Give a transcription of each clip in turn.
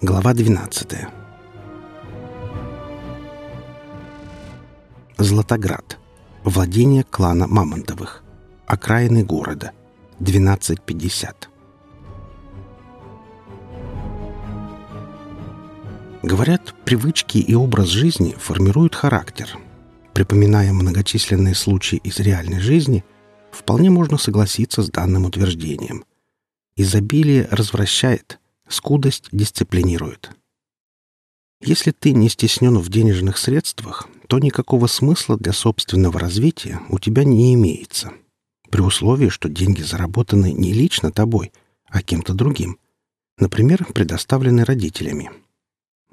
Глава 12 Златоград. Владение клана Мамонтовых. Окраины города. 12.50. Говорят, привычки и образ жизни формируют характер. Припоминая многочисленные случаи из реальной жизни, вполне можно согласиться с данным утверждением. Изобилие развращает, скудость дисциплинирует. Если ты не стеснен в денежных средствах, то никакого смысла для собственного развития у тебя не имеется. При условии, что деньги заработаны не лично тобой, а кем-то другим. Например, предоставлены родителями.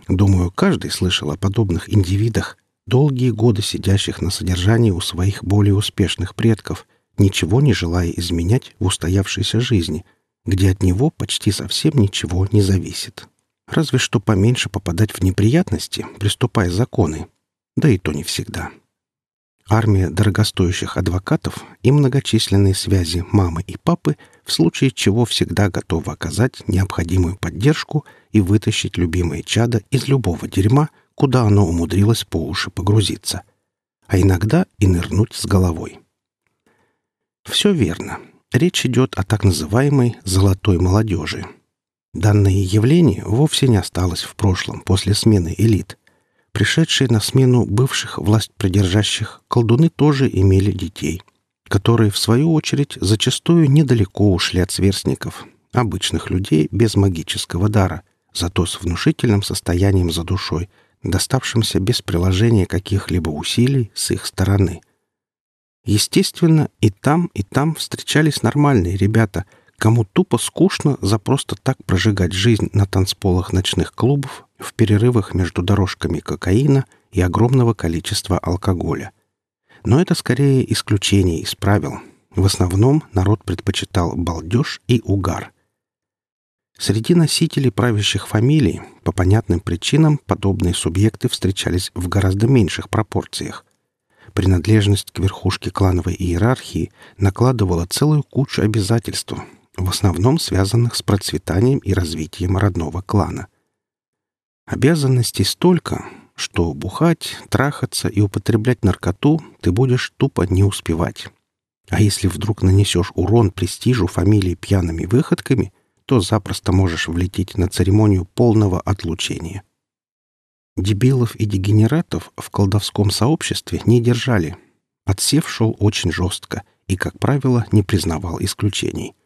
Думаю, каждый слышал о подобных индивидах, долгие годы сидящих на содержании у своих более успешных предков, ничего не желая изменять в устоявшейся жизни, где от него почти совсем ничего не зависит. Разве что поменьше попадать в неприятности, приступая законы. Да и то не всегда. Армия дорогостоящих адвокатов и многочисленные связи мамы и папы в случае чего всегда готовы оказать необходимую поддержку и вытащить любимое чадо из любого дерьма, куда оно умудрилось по уши погрузиться, а иногда и нырнуть с головой. Все верно. Речь идет о так называемой «золотой молодежи». Данное явление вовсе не осталось в прошлом после смены элит – Пришедшие на смену бывших власть придержащих колдуны тоже имели детей, которые, в свою очередь, зачастую недалеко ушли от сверстников, обычных людей без магического дара, зато с внушительным состоянием за душой, доставшимся без приложения каких-либо усилий с их стороны. Естественно, и там, и там встречались нормальные ребята — кому тупо скучно за просто так прожигать жизнь на танцполах ночных клубов в перерывах между дорожками кокаина и огромного количества алкоголя. Но это скорее исключение из правил. В основном народ предпочитал балдеж и угар. Среди носителей правящих фамилий по понятным причинам подобные субъекты встречались в гораздо меньших пропорциях. Принадлежность к верхушке клановой иерархии накладывала целую кучу обязательств, в основном связанных с процветанием и развитием родного клана. Обязанностей столько, что бухать, трахаться и употреблять наркоту ты будешь тупо не успевать. А если вдруг нанесешь урон престижу фамилии пьяными выходками, то запросто можешь влететь на церемонию полного отлучения. Дебилов и дегенератов в колдовском сообществе не держали. Отсев шел очень жестко и, как правило, не признавал исключений —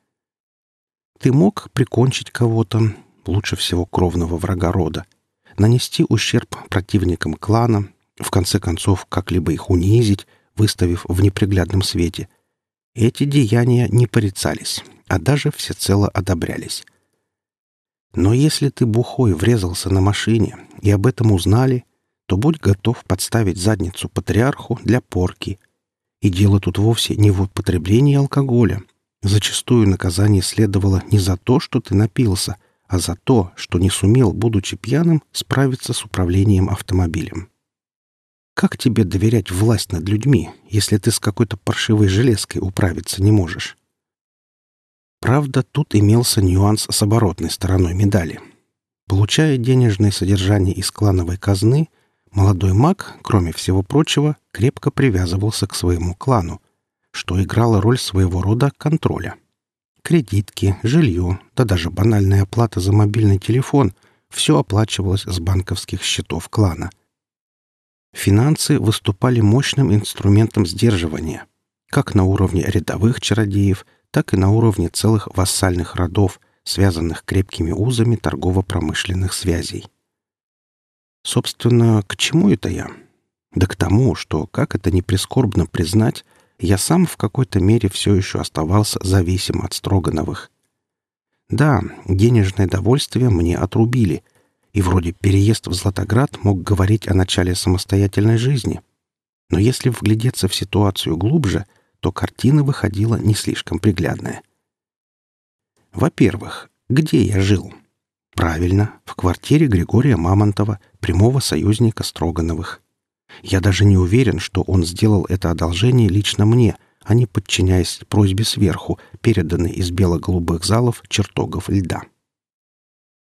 ты мог прикончить кого-то, лучше всего кровного врага рода, нанести ущерб противникам клана, в конце концов как-либо их унизить, выставив в неприглядном свете. Эти деяния не порицались, а даже всецело одобрялись. Но если ты бухой врезался на машине и об этом узнали, то будь готов подставить задницу патриарху для порки. И дело тут вовсе не в употреблении алкоголя, Зачастую наказание следовало не за то, что ты напился, а за то, что не сумел, будучи пьяным, справиться с управлением автомобилем. Как тебе доверять власть над людьми, если ты с какой-то паршивой железкой управиться не можешь? Правда, тут имелся нюанс с оборотной стороной медали. Получая денежное содержание из клановой казны, молодой маг, кроме всего прочего, крепко привязывался к своему клану, что играло роль своего рода контроля. Кредитки, жилье, да даже банальная оплата за мобильный телефон — все оплачивалось с банковских счетов клана. Финансы выступали мощным инструментом сдерживания, как на уровне рядовых чародеев, так и на уровне целых вассальных родов, связанных крепкими узами торгово-промышленных связей. Собственно, к чему это я? Да к тому, что, как это не прискорбно признать, я сам в какой-то мере все еще оставался зависим от Строгановых. Да, денежное довольствие мне отрубили, и вроде переезд в Златоград мог говорить о начале самостоятельной жизни. Но если вглядеться в ситуацию глубже, то картина выходила не слишком приглядная. Во-первых, где я жил? Правильно, в квартире Григория Мамонтова, прямого союзника Строгановых. Я даже не уверен, что он сделал это одолжение лично мне, а не подчиняясь просьбе сверху, переданной из бело-голубых залов чертогов льда.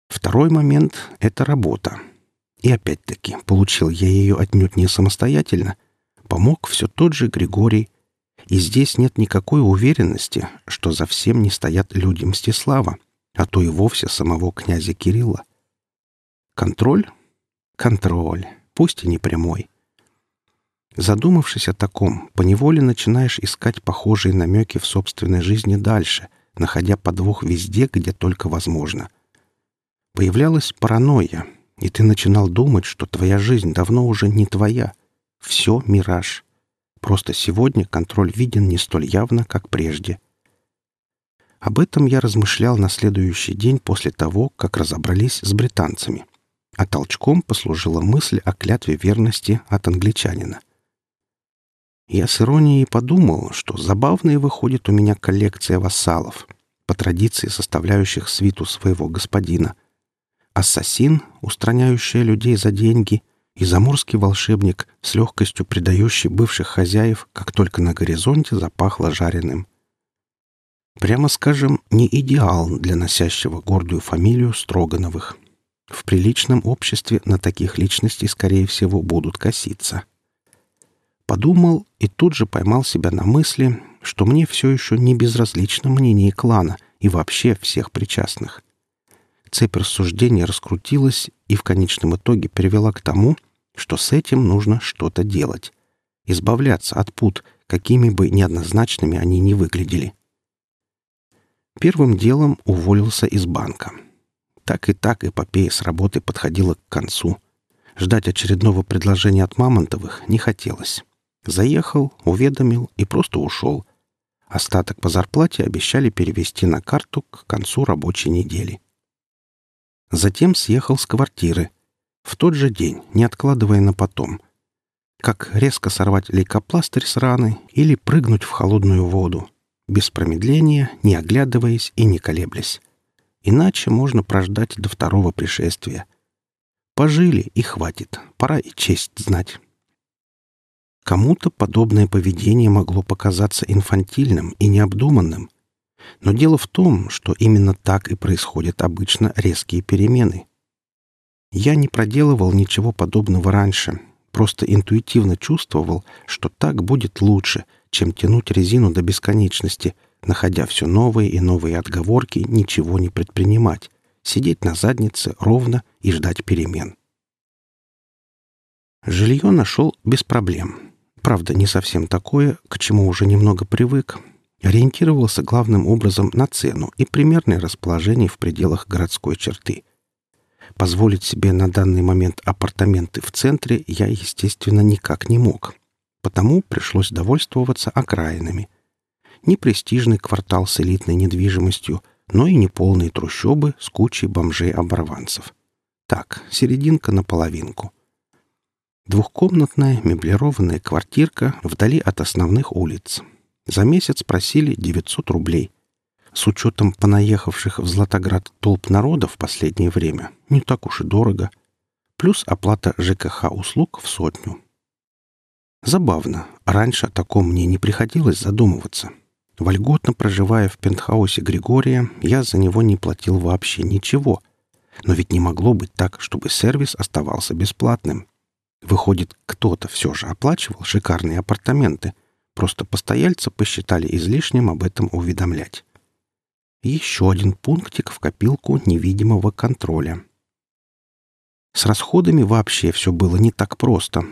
Второй момент — это работа. И опять-таки, получил я ее отнюдь не самостоятельно. Помог все тот же Григорий. И здесь нет никакой уверенности, что за всем не стоят люди Мстислава, а то и вовсе самого князя Кирилла. Контроль? Контроль, пусть и не прямой. Задумавшись о таком, поневоле начинаешь искать похожие намеки в собственной жизни дальше, находя подвох везде, где только возможно. Появлялась паранойя, и ты начинал думать, что твоя жизнь давно уже не твоя. Все — мираж. Просто сегодня контроль виден не столь явно, как прежде. Об этом я размышлял на следующий день после того, как разобрались с британцами. А толчком послужила мысль о клятве верности от англичанина. Я с иронией подумал, что забавная выходит у меня коллекция вассалов, по традиции составляющих свиту своего господина. Ассасин, устраняющий людей за деньги, и заморский волшебник, с легкостью предающий бывших хозяев, как только на горизонте запахло жареным. Прямо скажем, не идеал для носящего гордую фамилию Строгановых. В приличном обществе на таких личностей, скорее всего, будут коситься. Подумал и тут же поймал себя на мысли, что мне все еще не безразлично мнение клана и вообще всех причастных. Цепь рассуждений раскрутилась и в конечном итоге привела к тому, что с этим нужно что-то делать. Избавляться от пут, какими бы неоднозначными они ни выглядели. Первым делом уволился из банка. Так и так эпопея с работы подходила к концу. Ждать очередного предложения от Мамонтовых не хотелось. Заехал, уведомил и просто ушел. Остаток по зарплате обещали перевести на карту к концу рабочей недели. Затем съехал с квартиры. В тот же день, не откладывая на потом. Как резко сорвать лейкопластырь с раны или прыгнуть в холодную воду. Без промедления, не оглядываясь и не колеблясь. Иначе можно прождать до второго пришествия. Пожили и хватит. Пора и честь знать. Кому-то подобное поведение могло показаться инфантильным и необдуманным. Но дело в том, что именно так и происходят обычно резкие перемены. Я не проделывал ничего подобного раньше, просто интуитивно чувствовал, что так будет лучше, чем тянуть резину до бесконечности, находя все новые и новые отговорки ничего не предпринимать, сидеть на заднице ровно и ждать перемен. Жилье нашел без проблем. Правда, не совсем такое, к чему уже немного привык. Ориентировался главным образом на цену и примерное расположение в пределах городской черты. Позволить себе на данный момент апартаменты в центре я, естественно, никак не мог. Потому пришлось довольствоваться окраинами. Не престижный квартал с элитной недвижимостью, но и не полные трущобы с кучей бомжей-оборванцев. Так, серединка на половинку — Двухкомнатная меблированная квартирка вдали от основных улиц. За месяц просили 900 рублей. С учетом понаехавших в Златоград толп народа в последнее время, не так уж и дорого. Плюс оплата ЖКХ услуг в сотню. Забавно, раньше о таком мне не приходилось задумываться. Вольготно проживая в пентхаусе Григория, я за него не платил вообще ничего. Но ведь не могло быть так, чтобы сервис оставался бесплатным. Выходит, кто-то все же оплачивал шикарные апартаменты, просто постояльцы посчитали излишним об этом уведомлять. Еще один пунктик в копилку невидимого контроля. С расходами вообще все было не так просто.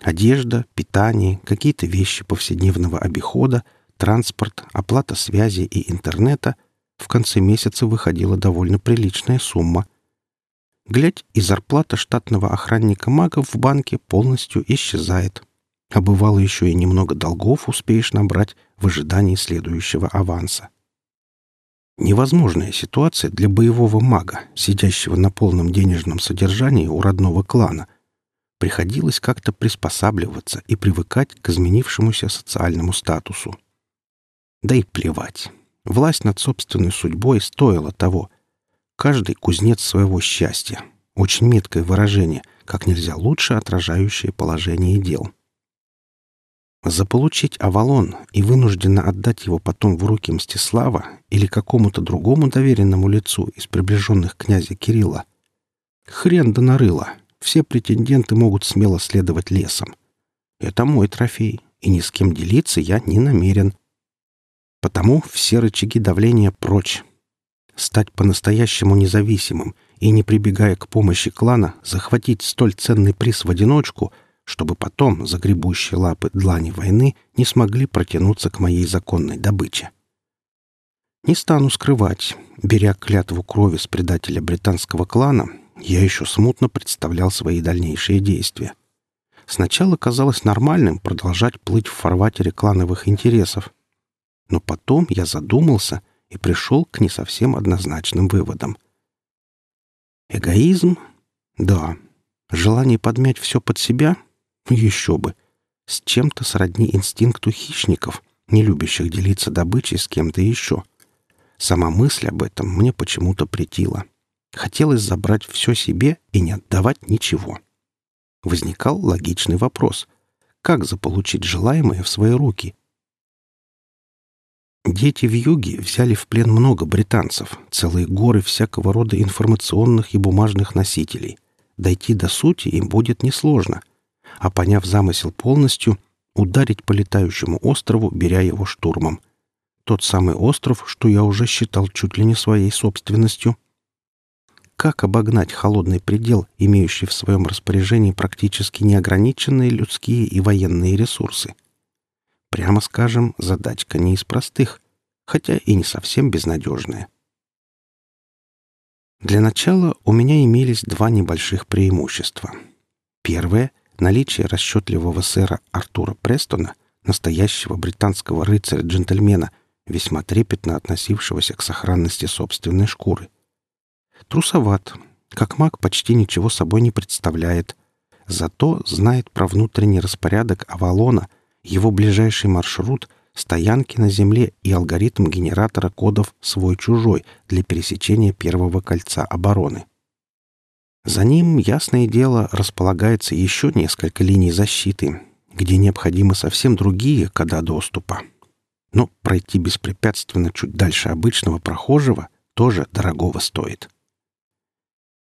Одежда, питание, какие-то вещи повседневного обихода, транспорт, оплата связи и интернета — в конце месяца выходила довольно приличная сумма, Глядь, и зарплата штатного охранника магов в банке полностью исчезает. А бывало еще и немного долгов успеешь набрать в ожидании следующего аванса. Невозможная ситуация для боевого мага, сидящего на полном денежном содержании у родного клана. Приходилось как-то приспосабливаться и привыкать к изменившемуся социальному статусу. Да и плевать. Власть над собственной судьбой стоила того — Каждый кузнец своего счастья. Очень меткое выражение, как нельзя лучше отражающее положение дел. Заполучить Авалон и вынужденно отдать его потом в руки Мстислава или какому-то другому доверенному лицу из приближенных князя Кирилла. Хрен да нарыло. Все претенденты могут смело следовать лесом. Это мой трофей, и ни с кем делиться я не намерен. Потому все рычаги давления прочь. Стать по-настоящему независимым и, не прибегая к помощи клана, захватить столь ценный приз в одиночку, чтобы потом загребущие лапы длани войны не смогли протянуться к моей законной добыче. Не стану скрывать, беря клятву крови с предателя британского клана, я еще смутно представлял свои дальнейшие действия. Сначала казалось нормальным продолжать плыть в фарватере клановых интересов, но потом я задумался и пришел к не совсем однозначным выводам. Эгоизм? Да. Желание подмять все под себя? Еще бы. С чем-то сродни инстинкту хищников, не любящих делиться добычей с кем-то еще. Сама мысль об этом мне почему-то претила. Хотелось забрать все себе и не отдавать ничего. Возникал логичный вопрос. Как заполучить желаемое в свои руки? Дети в юге взяли в плен много британцев, целые горы всякого рода информационных и бумажных носителей. Дойти до сути им будет несложно. А поняв замысел полностью, ударить по летающему острову, беря его штурмом. Тот самый остров, что я уже считал чуть ли не своей собственностью. Как обогнать холодный предел, имеющий в своем распоряжении практически неограниченные людские и военные ресурсы? Прямо скажем, задачка не из простых, хотя и не совсем безнадежная. Для начала у меня имелись два небольших преимущества. Первое — наличие расчетливого сэра Артура Престона, настоящего британского рыцаря-джентльмена, весьма трепетно относившегося к сохранности собственной шкуры. Трусоват, как маг почти ничего собой не представляет, зато знает про внутренний распорядок Авалона — его ближайший маршрут, стоянки на Земле и алгоритм генератора кодов «свой-чужой» для пересечения первого кольца обороны. За ним, ясное дело, располагается еще несколько линий защиты, где необходимы совсем другие кода доступа. Но пройти беспрепятственно чуть дальше обычного прохожего тоже дорогого стоит.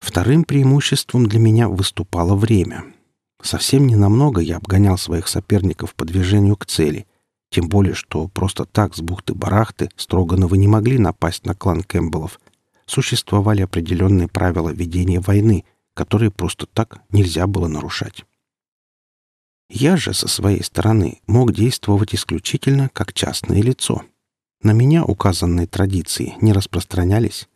Вторым преимуществом для меня выступало время — Совсем ненамного я обгонял своих соперников по движению к цели, тем более, что просто так с бухты-барахты Строгановы не могли напасть на клан Кэмпбеллов. Существовали определенные правила ведения войны, которые просто так нельзя было нарушать. Я же со своей стороны мог действовать исключительно как частное лицо. На меня указанные традиции не распространялись.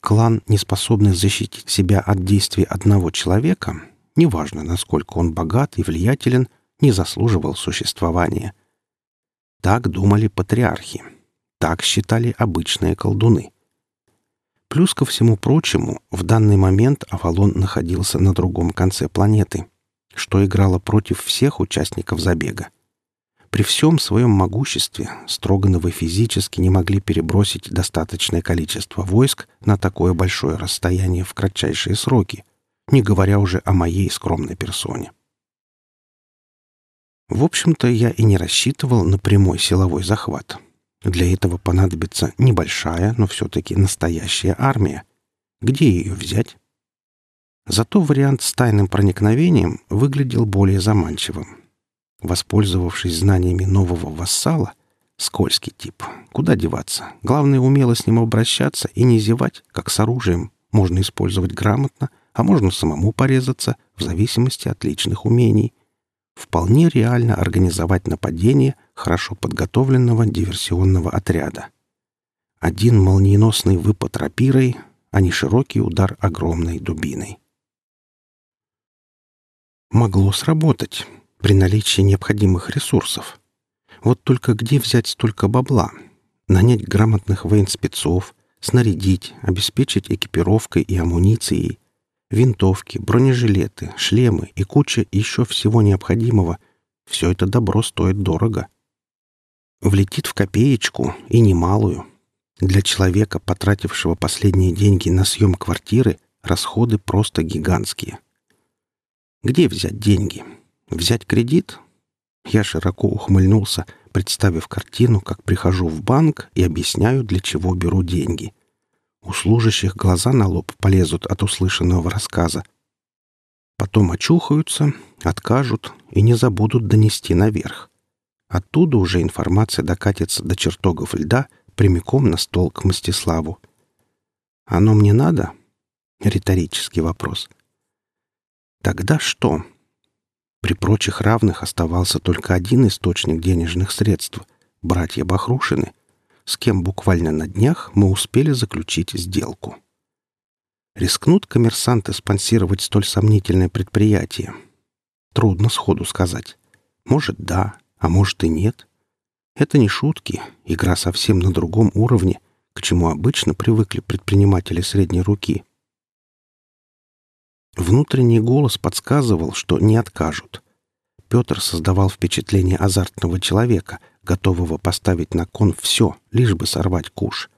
Клан, не способный защитить себя от действий одного человека, неважно, насколько он богат и влиятелен, не заслуживал существования. Так думали патриархи. Так считали обычные колдуны. Плюс ко всему прочему, в данный момент Авалон находился на другом конце планеты, что играло против всех участников забега. При всем своем могуществе Строгановы физически не могли перебросить достаточное количество войск на такое большое расстояние в кратчайшие сроки — не говоря уже о моей скромной персоне. В общем-то, я и не рассчитывал на прямой силовой захват. Для этого понадобится небольшая, но все-таки настоящая армия. Где ее взять? Зато вариант с тайным проникновением выглядел более заманчивым. Воспользовавшись знаниями нового вассала, скользкий тип, куда деваться? Главное, умело с ним обращаться и не зевать, как с оружием. Можно использовать грамотно — а можно самому порезаться в зависимости от личных умений. Вполне реально организовать нападение хорошо подготовленного диверсионного отряда. Один молниеносный выпад рапирой, а не широкий удар огромной дубиной. Могло сработать при наличии необходимых ресурсов. Вот только где взять столько бабла? Нанять грамотных военспецов, снарядить, обеспечить экипировкой и амуницией, Винтовки, бронежилеты, шлемы и куча еще всего необходимого — все это добро стоит дорого. Влетит в копеечку и немалую. Для человека, потратившего последние деньги на съем квартиры, расходы просто гигантские. Где взять деньги? Взять кредит? Я широко ухмыльнулся, представив картину, как прихожу в банк и объясняю, для чего беру деньги. У служащих глаза на лоб полезут от услышанного рассказа. Потом очухаются, откажут и не забудут донести наверх. Оттуда уже информация докатится до чертогов льда прямиком на стол к Мстиславу. «Оно мне надо?» — риторический вопрос. «Тогда что?» При прочих равных оставался только один источник денежных средств — братья Бахрушины, с кем буквально на днях мы успели заключить сделку. Рискнут коммерсанты спонсировать столь сомнительное предприятие? Трудно сходу сказать. Может, да, а может и нет. Это не шутки, игра совсем на другом уровне, к чему обычно привыкли предприниматели средней руки — Внутренний голос подсказывал, что не откажут. Петр создавал впечатление азартного человека, готового поставить на кон все, лишь бы сорвать куш.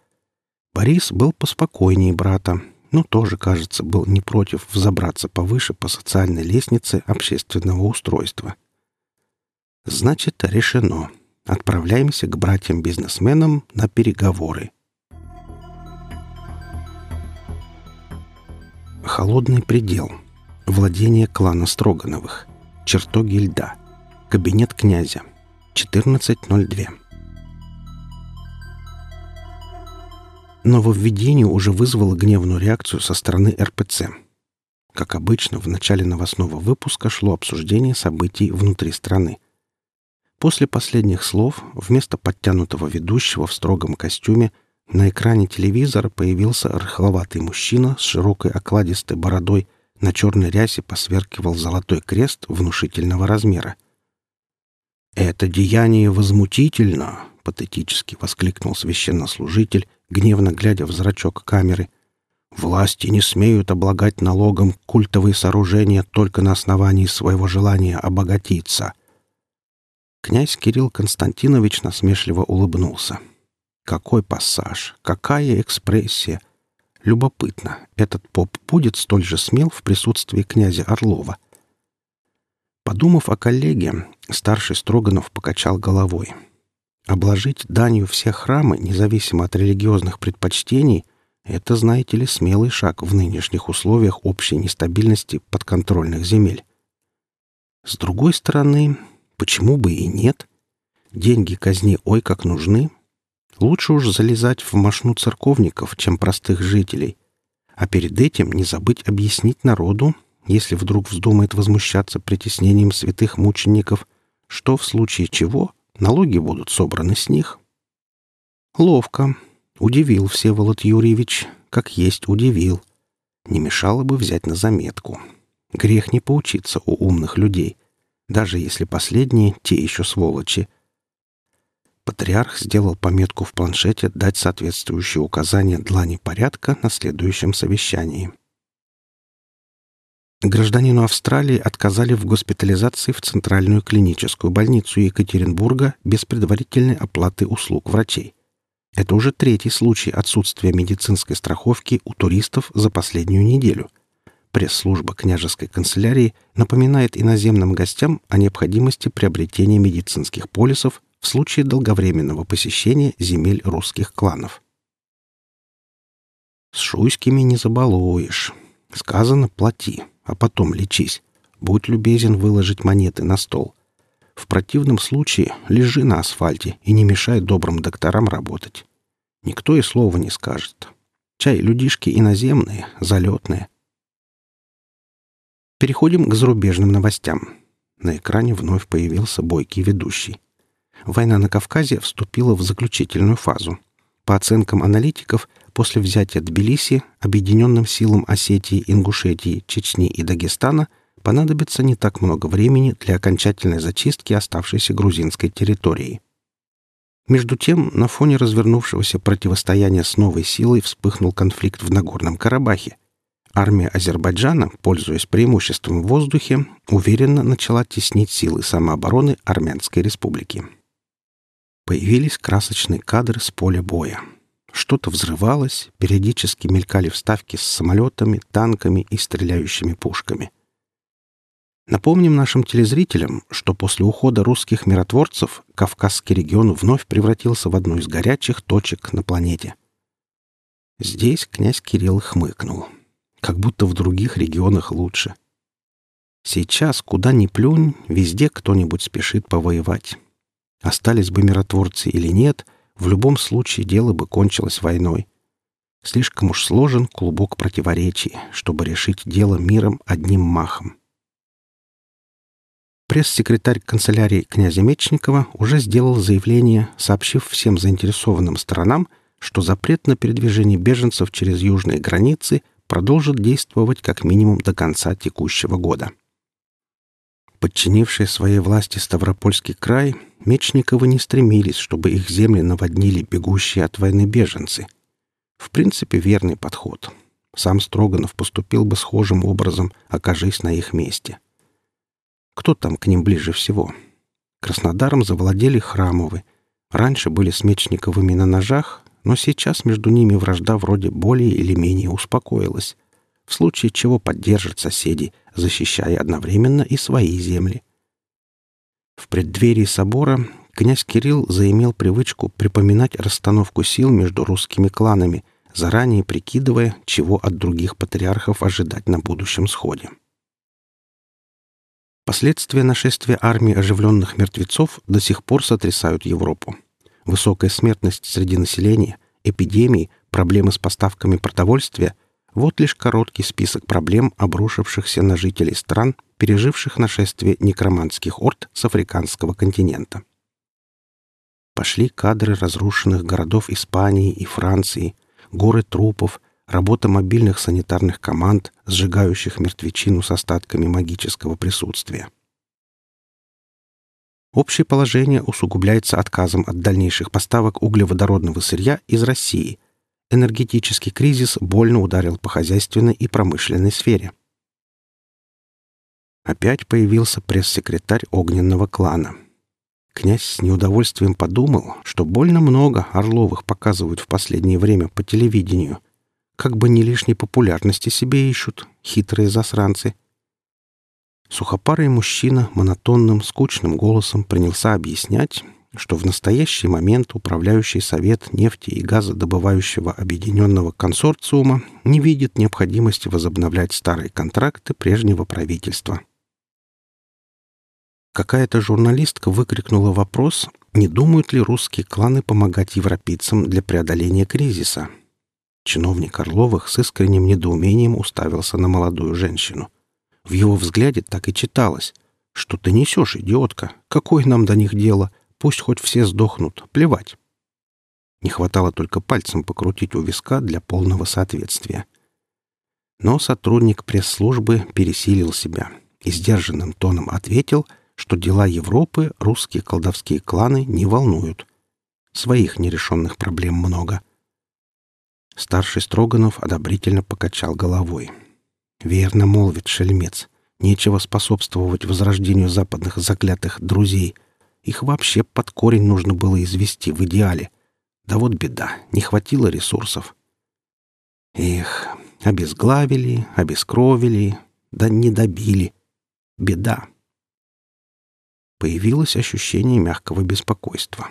Борис был поспокойнее брата, но тоже, кажется, был не против взобраться повыше по социальной лестнице общественного устройства. Значит, решено. Отправляемся к братьям-бизнесменам на переговоры. Холодный предел. Владение клана Строгановых. Чертоги льда. Кабинет князя. 14.02. Нововведение уже вызвало гневную реакцию со стороны РПЦ. Как обычно, в начале новостного выпуска шло обсуждение событий внутри страны. После последних слов вместо подтянутого ведущего в строгом костюме – на экране телевизора появился рыхловатый мужчина с широкой окладистой бородой, на черной рясе посверкивал золотой крест внушительного размера. «Это деяние возмутительно!» — патетически воскликнул священнослужитель, гневно глядя в зрачок камеры. «Власти не смеют облагать налогом культовые сооружения только на основании своего желания обогатиться». Князь Кирилл Константинович насмешливо улыбнулся. — какой пассаж, какая экспрессия! Любопытно, этот поп будет столь же смел в присутствии князя Орлова. Подумав о коллеге, старший Строганов покачал головой. Обложить данью все храмы, независимо от религиозных предпочтений, это, знаете ли, смелый шаг в нынешних условиях общей нестабильности подконтрольных земель. С другой стороны, почему бы и нет? Деньги казни ой как нужны, Лучше уж залезать в мошну церковников, чем простых жителей. А перед этим не забыть объяснить народу, если вдруг вздумает возмущаться притеснением святых мучеников, что в случае чего налоги будут собраны с них. Ловко. Удивил Всеволод Юрьевич, как есть удивил. Не мешало бы взять на заметку. Грех не поучиться у умных людей, даже если последние — те еще сволочи — Патриарх сделал пометку в планшете дать соответствующие указания длани порядка на следующем совещании. Гражданину Австралии отказали в госпитализации в Центральную клиническую больницу Екатеринбурга без предварительной оплаты услуг врачей. Это уже третий случай отсутствия медицинской страховки у туристов за последнюю неделю. Пресс-служба княжеской канцелярии напоминает иноземным гостям о необходимости приобретения медицинских полисов в случае долговременного посещения земель русских кланов. С шуйскими не забалуешь. Сказано «плати», а потом лечись. Будь любезен выложить монеты на стол. В противном случае лежи на асфальте и не мешай добрым докторам работать. Никто и слова не скажет. Чай людишки иноземные, залетные. Переходим к зарубежным новостям. На экране вновь появился бойкий ведущий война на Кавказе вступила в заключительную фазу. По оценкам аналитиков, после взятия Тбилиси объединенным силам Осетии, Ингушетии, Чечни и Дагестана понадобится не так много времени для окончательной зачистки оставшейся грузинской территории. Между тем, на фоне развернувшегося противостояния с новой силой вспыхнул конфликт в Нагорном Карабахе. Армия Азербайджана, пользуясь преимуществом в воздухе, уверенно начала теснить силы самообороны Армянской Республики. Появились красочные кадры с поля боя. Что-то взрывалось, периодически мелькали вставки с самолетами, танками и стреляющими пушками. Напомним нашим телезрителям, что после ухода русских миротворцев Кавказский регион вновь превратился в одну из горячих точек на планете. Здесь князь Кирилл хмыкнул. Как будто в других регионах лучше. Сейчас, куда ни плюнь, везде кто-нибудь спешит повоевать. Остались бы миротворцы или нет, в любом случае дело бы кончилось войной. Слишком уж сложен клубок противоречий, чтобы решить дело миром одним махом. Пресс-секретарь канцелярии князя Мечникова уже сделал заявление, сообщив всем заинтересованным сторонам, что запрет на передвижение беженцев через южные границы продолжит действовать как минимум до конца текущего года. Подчинившие своей власти Ставропольский край, Мечниковы не стремились, чтобы их земли наводнили бегущие от войны беженцы. В принципе, верный подход. Сам Строганов поступил бы схожим образом, окажись на их месте. — кто там к ним ближе всего? Краснодаром завладели Храмовы. Раньше были с Мечниковыми на ножах, но сейчас между ними вражда вроде более или менее успокоилась, в случае чего поддержат соседей, защищая одновременно и свои земли. В преддверии собора князь Кирилл заимел привычку припоминать расстановку сил между русскими кланами, заранее прикидывая, чего от других патриархов ожидать на будущем сходе. Последствия нашествия армии оживленных мертвецов до сих пор сотрясают Европу. Высокая смертность среди населения, эпидемии, проблемы с поставками продовольствия – вот лишь короткий список проблем, обрушившихся на жителей стран, переживших нашествие некроманских орд с африканского континента. Пошли кадры разрушенных городов Испании и Франции, горы трупов, работа мобильных санитарных команд, сжигающих мертвечину с остатками магического присутствия. Общее положение усугубляется отказом от дальнейших поставок углеводородного сырья из России. Энергетический кризис больно ударил по хозяйственной и промышленной сфере. Опять появился пресс-секретарь огненного клана. Князь с неудовольствием подумал, что больно много Орловых показывают в последнее время по телевидению, как бы не лишней популярности себе ищут, хитрые засранцы. Сухопарый мужчина монотонным, скучным голосом принялся объяснять, что в настоящий момент управляющий совет нефти и газодобывающего объединенного консорциума не видит необходимости возобновлять старые контракты прежнего правительства. Какая-то журналистка выкрикнула вопрос, не думают ли русские кланы помогать европейцам для преодоления кризиса — Чиновник Орловых с искренним недоумением уставился на молодую женщину. В его взгляде так и читалось. «Что ты несешь, идиотка? Какое нам до них дело? Пусть хоть все сдохнут. Плевать». Не хватало только пальцем покрутить у виска для полного соответствия. Но сотрудник пресс-службы пересилил себя и сдержанным тоном ответил, что дела Европы русские колдовские кланы не волнуют. Своих нерешенных проблем много — Старший Строганов одобрительно покачал головой. «Верно молвит шельмец. Нечего способствовать возрождению западных заклятых друзей. Их вообще под корень нужно было извести в идеале. Да вот беда, не хватило ресурсов. Эх, обезглавили, обескровили, да не добили. Беда. Появилось ощущение мягкого беспокойства.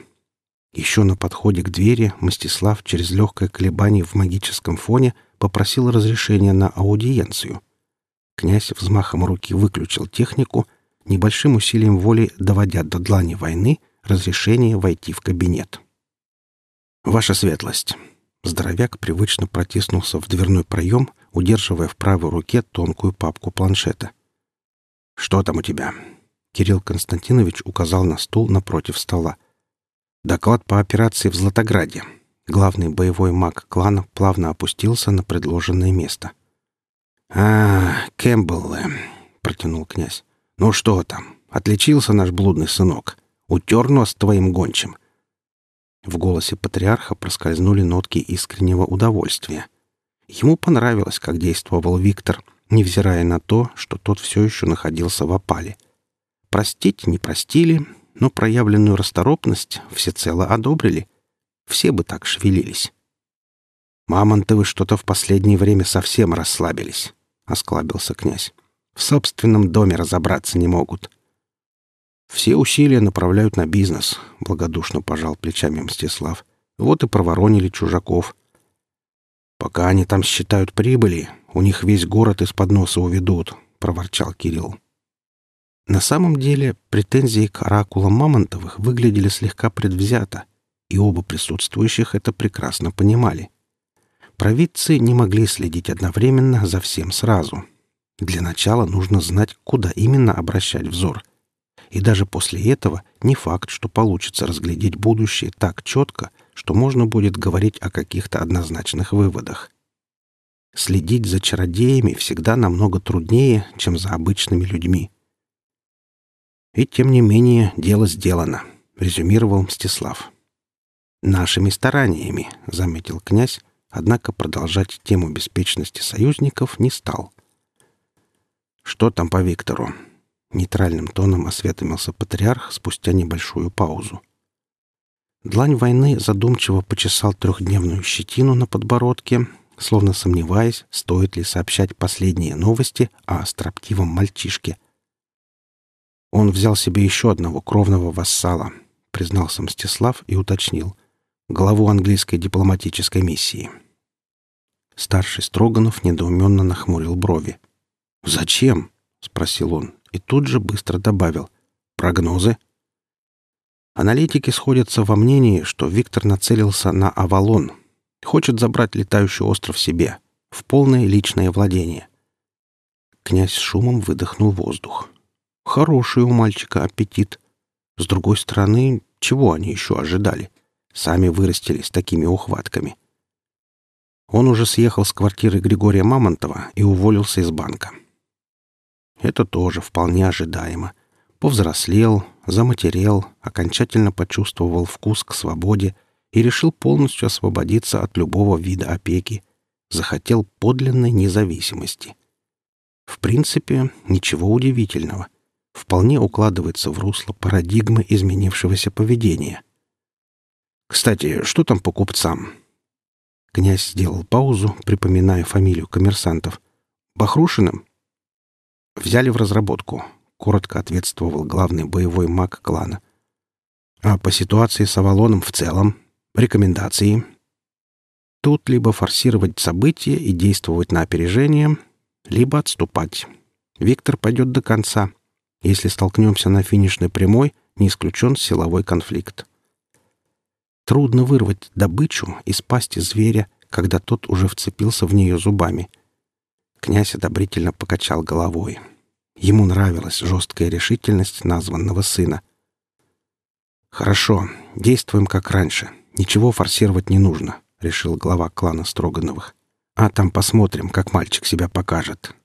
Еще на подходе к двери Мстислав через легкое колебание в магическом фоне попросил разрешения на аудиенцию. Князь взмахом руки выключил технику, небольшим усилием воли доводя до длани войны разрешение войти в кабинет. «Ваша светлость!» Здоровяк привычно протиснулся в дверной проем, удерживая в правой руке тонкую папку планшета. «Что там у тебя?» Кирилл Константинович указал на стул напротив стола. Доклад по операции в Златограде. Главный боевой маг клана плавно опустился на предложенное место. «А, Кэмпбелл», — протянул князь. «Ну что там? Отличился наш блудный сынок. Утер нос твоим гончим». В голосе патриарха проскользнули нотки искреннего удовольствия. Ему понравилось, как действовал Виктор, невзирая на то, что тот все еще находился в опале. Простить не простили, но проявленную расторопность всецело одобрили. Все бы так шевелились. «Мамонтовы что-то в последнее время совсем расслабились», — осклабился князь. В собственном доме разобраться не могут. Все усилия направляют на бизнес, благодушно пожал плечами Мстислав. Вот и проворонили чужаков. Пока они там считают прибыли, у них весь город из-под носа уведут, проворчал Кирилл. На самом деле претензии к оракулам Мамонтовых выглядели слегка предвзято, и оба присутствующих это прекрасно понимали. Провидцы не могли следить одновременно за всем сразу. Для начала нужно знать, куда именно обращать взор. И даже после этого не факт, что получится разглядеть будущее так четко, что можно будет говорить о каких-то однозначных выводах. Следить за чародеями всегда намного труднее, чем за обычными людьми. И тем не менее дело сделано, резюмировал Мстислав. Нашими стараниями, заметил князь, однако продолжать тему беспечности союзников не стал. Что там по Виктору? Нейтральным тоном осведомился патриарх спустя небольшую паузу. Длань войны задумчиво почесал трехдневную щетину на подбородке, словно сомневаясь, стоит ли сообщать последние новости о строптивом мальчишке. Он взял себе еще одного кровного вассала, признался Мстислав и уточнил, главу английской дипломатической миссии. Старший Строганов недоуменно нахмурил брови. «Зачем?» — спросил он и тут же быстро добавил. «Прогнозы?» Аналитики сходятся во мнении, что Виктор нацелился на Авалон, хочет забрать летающий остров себе, в полное личное владение. Князь с шумом выдохнул воздух. Хороший у мальчика аппетит. С другой стороны, чего они еще ожидали? Сами вырастили с такими ухватками. Он уже съехал с квартиры Григория Мамонтова и уволился из банка. Это тоже вполне ожидаемо. Повзрослел, заматерел, окончательно почувствовал вкус к свободе и решил полностью освободиться от любого вида опеки. Захотел подлинной независимости. В принципе, ничего удивительного. Вполне укладывается в русло парадигмы изменившегося поведения. «Кстати, что там по купцам?» Князь сделал паузу, припоминая фамилию коммерсантов. «Бахрушиным?» «Взяли в разработку», — коротко ответствовал главный боевой маг клана. «А по ситуации с Авалоном в целом? Рекомендации?» Тут либо форсировать события и действовать на опережение, либо отступать. Виктор пойдет до конца. Если столкнемся на финишной прямой, не исключен силовой конфликт. Трудно вырвать добычу из пасти зверя, когда тот уже вцепился в нее зубами — Князь одобрительно покачал головой. Ему нравилась жесткая решительность названного сына. «Хорошо, действуем как раньше. Ничего форсировать не нужно», — решил глава клана Строгановых. «А там посмотрим, как мальчик себя покажет».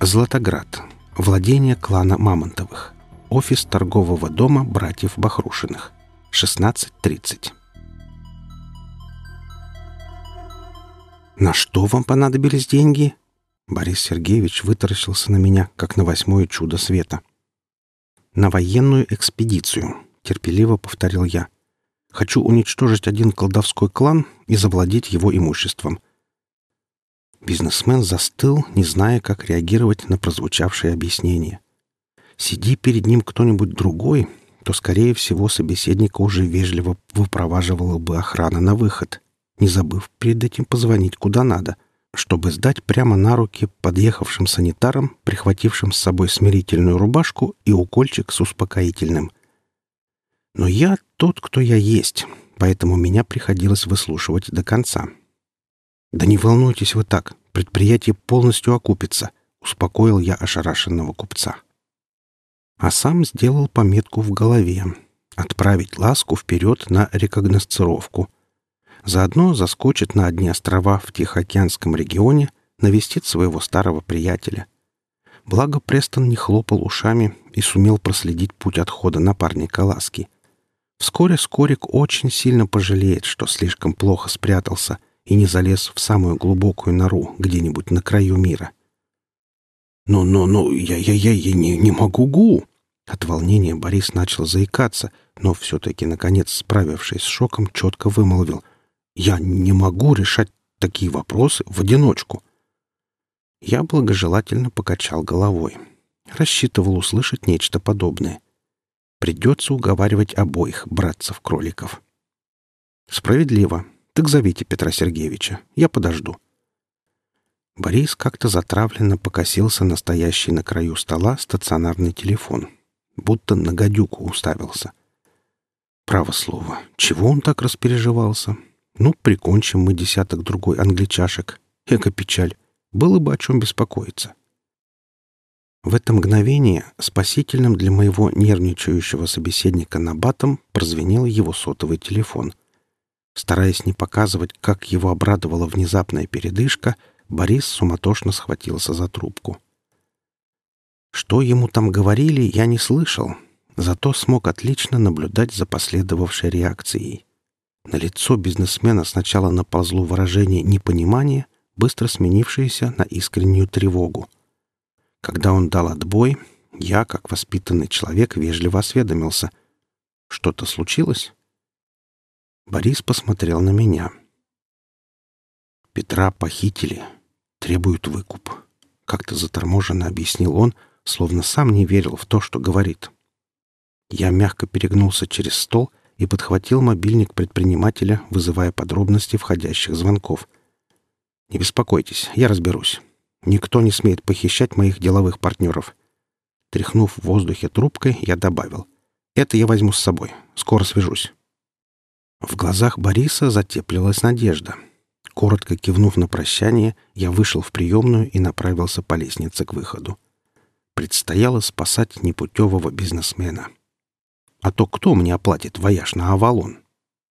Златоград. Владение клана Мамонтовых. Офис торгового дома братьев Бахрушиных. 16.30. «На что вам понадобились деньги?» Борис Сергеевич вытаращился на меня, как на восьмое чудо света. «На военную экспедицию», — терпеливо повторил я. «Хочу уничтожить один колдовской клан и завладеть его имуществом». Бизнесмен застыл, не зная, как реагировать на прозвучавшее объяснение. Сиди перед ним кто-нибудь другой, то, скорее всего, собеседника уже вежливо выпроваживала бы охрана на выход не забыв перед этим позвонить куда надо, чтобы сдать прямо на руки подъехавшим санитарам, прихватившим с собой смирительную рубашку и укольчик с успокоительным. Но я тот, кто я есть, поэтому меня приходилось выслушивать до конца. «Да не волнуйтесь вы так, предприятие полностью окупится», — успокоил я ошарашенного купца. А сам сделал пометку в голове — отправить ласку вперед на рекогносцировку — Заодно заскочит на одни острова в Тихоокеанском регионе, навестит своего старого приятеля. Благо Престон не хлопал ушами и сумел проследить путь отхода напарника Ласки. Вскоре Скорик очень сильно пожалеет, что слишком плохо спрятался и не залез в самую глубокую нору где-нибудь на краю мира. «Ну-ну-ну, я-я-я, не, не могу гу!» От волнения Борис начал заикаться, но все-таки, наконец, справившись с шоком, четко вымолвил. Я не могу решать такие вопросы в одиночку. Я благожелательно покачал головой. Рассчитывал услышать нечто подобное. Придется уговаривать обоих братцев-кроликов. Справедливо. Так зовите Петра Сергеевича. Я подожду. Борис как-то затравленно покосился на стоящий на краю стола стационарный телефон. Будто на гадюку уставился. Право слово, чего он так распереживался? Ну, прикончим мы десяток другой англичашек. Эко печаль. Было бы о чем беспокоиться. В это мгновение спасительным для моего нервничающего собеседника на батом прозвенел его сотовый телефон. Стараясь не показывать, как его обрадовала внезапная передышка, Борис суматошно схватился за трубку. Что ему там говорили, я не слышал, зато смог отлично наблюдать за последовавшей реакцией. На лицо бизнесмена сначала наползло выражение непонимания, быстро сменившееся на искреннюю тревогу. Когда он дал отбой, я, как воспитанный человек, вежливо осведомился. «Что-то случилось?» Борис посмотрел на меня. «Петра похитили. Требуют выкуп», — как-то заторможенно объяснил он, словно сам не верил в то, что говорит. Я мягко перегнулся через стол — и подхватил мобильник предпринимателя, вызывая подробности входящих звонков. «Не беспокойтесь, я разберусь. Никто не смеет похищать моих деловых партнеров». Тряхнув в воздухе трубкой, я добавил. «Это я возьму с собой. Скоро свяжусь». В глазах Бориса затеплилась надежда. Коротко кивнув на прощание, я вышел в приемную и направился по лестнице к выходу. Предстояло спасать непутевого бизнесмена. А то кто мне оплатит вояж на Авалон?